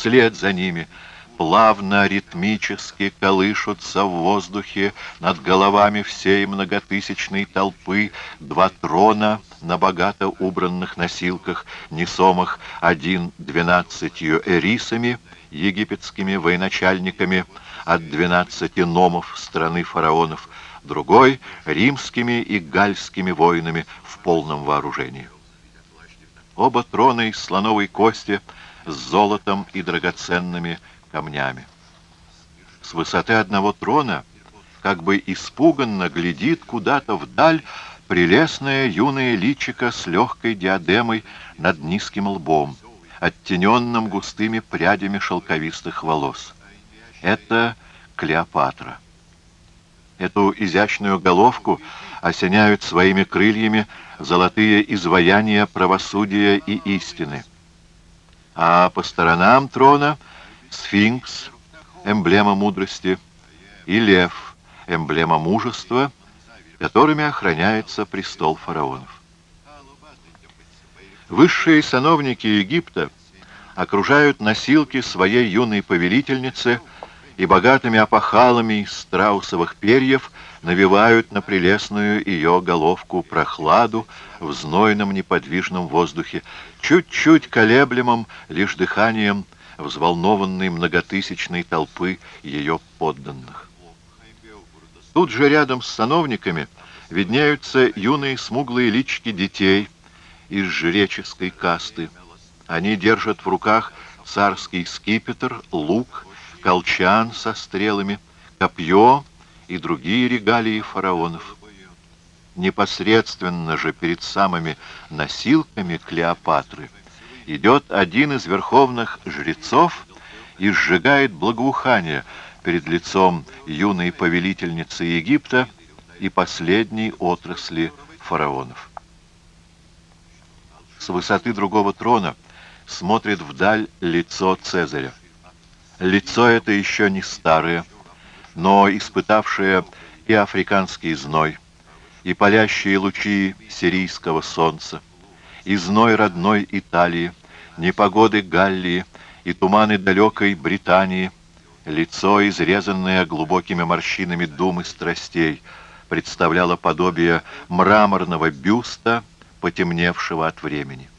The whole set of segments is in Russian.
вслед за ними плавно, ритмически колышутся в воздухе над головами всей многотысячной толпы два трона на богато убранных носилках, несомых один двенадцатью эрисами, египетскими военачальниками от двенадцати номов страны фараонов, другой — римскими и гальскими воинами в полном вооружении. Оба трона из слоновой кости с золотом и драгоценными камнями. С высоты одного трона, как бы испуганно, глядит куда-то вдаль прелестное юное личико с легкой диадемой над низким лбом, оттененным густыми прядями шелковистых волос. Это Клеопатра. Эту изящную головку осеняют своими крыльями золотые изваяния правосудия и истины. А по сторонам трона сфинкс, эмблема мудрости, и лев, эмблема мужества, которыми охраняется престол фараонов. Высшие сановники Египта окружают носилки своей юной повелительницы и богатыми опахалами страусовых перьев навевают на прелестную ее головку прохладу в знойном неподвижном воздухе, чуть-чуть колеблемым лишь дыханием взволнованной многотысячной толпы ее подданных. Тут же рядом с сановниками виднеются юные смуглые лички детей из жреческой касты. Они держат в руках царский скипетр, лук колчан со стрелами, копье и другие регалии фараонов. Непосредственно же перед самыми носилками Клеопатры идет один из верховных жрецов и сжигает благоухание перед лицом юной повелительницы Египта и последней отрасли фараонов. С высоты другого трона смотрит вдаль лицо Цезаря. Лицо это еще не старое, но испытавшее и африканский зной, и палящие лучи сирийского солнца, и зной родной Италии, непогоды Галлии и туманы далекой Британии, лицо, изрезанное глубокими морщинами думы страстей, представляло подобие мраморного бюста, потемневшего от времени.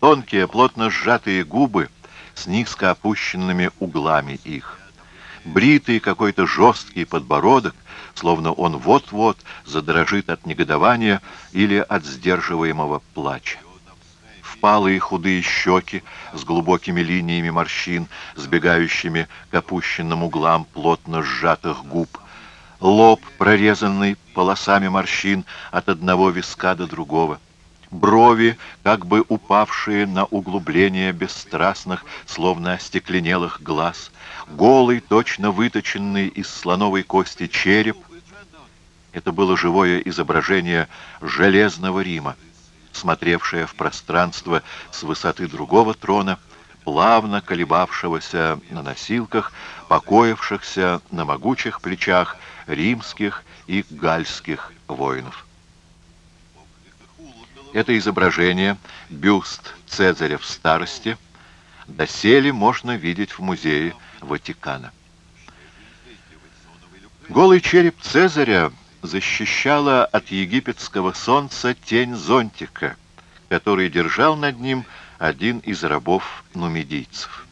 Тонкие, плотно сжатые губы — с низко опущенными углами их. Бритый какой-то жесткий подбородок, словно он вот-вот задрожит от негодования или от сдерживаемого плача. Впалые худые щеки с глубокими линиями морщин, сбегающими к опущенным углам плотно сжатых губ, лоб, прорезанный полосами морщин от одного виска до другого — брови, как бы упавшие на углубление бесстрастных, словно остекленелых глаз, голый, точно выточенный из слоновой кости череп. Это было живое изображение железного Рима, смотревшее в пространство с высоты другого трона, плавно колебавшегося на носилках, покоившихся на могучих плечах римских и гальских воинов. Это изображение, бюст Цезаря в старости, доселе можно видеть в музее Ватикана. Голый череп Цезаря защищала от египетского солнца тень зонтика, который держал над ним один из рабов нумидийцев.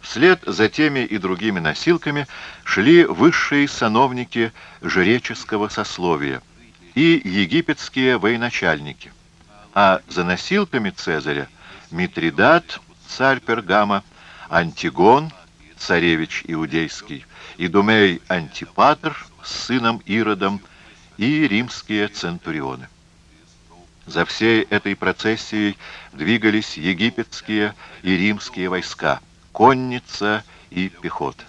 Вслед за теми и другими носилками шли высшие сановники жреческого сословия – и египетские военачальники. А за носилками Цезаря Митридат, царь Пергама, Антигон, царевич иудейский, Идумей Антипатр с сыном Иродом и римские центурионы. За всей этой процессией двигались египетские и римские войска, конница и пехота.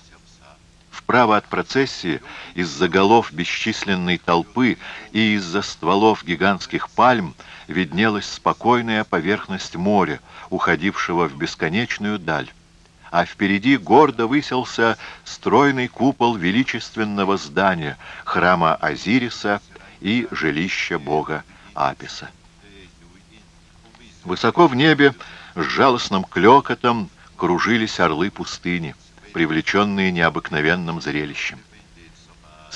Справа от процессии, из-за голов бесчисленной толпы и из-за стволов гигантских пальм виднелась спокойная поверхность моря, уходившего в бесконечную даль. А впереди гордо высился стройный купол величественного здания, храма Азириса и жилища бога Аписа. Высоко в небе с жалостным клёкотом кружились орлы пустыни, привлеченные необыкновенным зрелищем.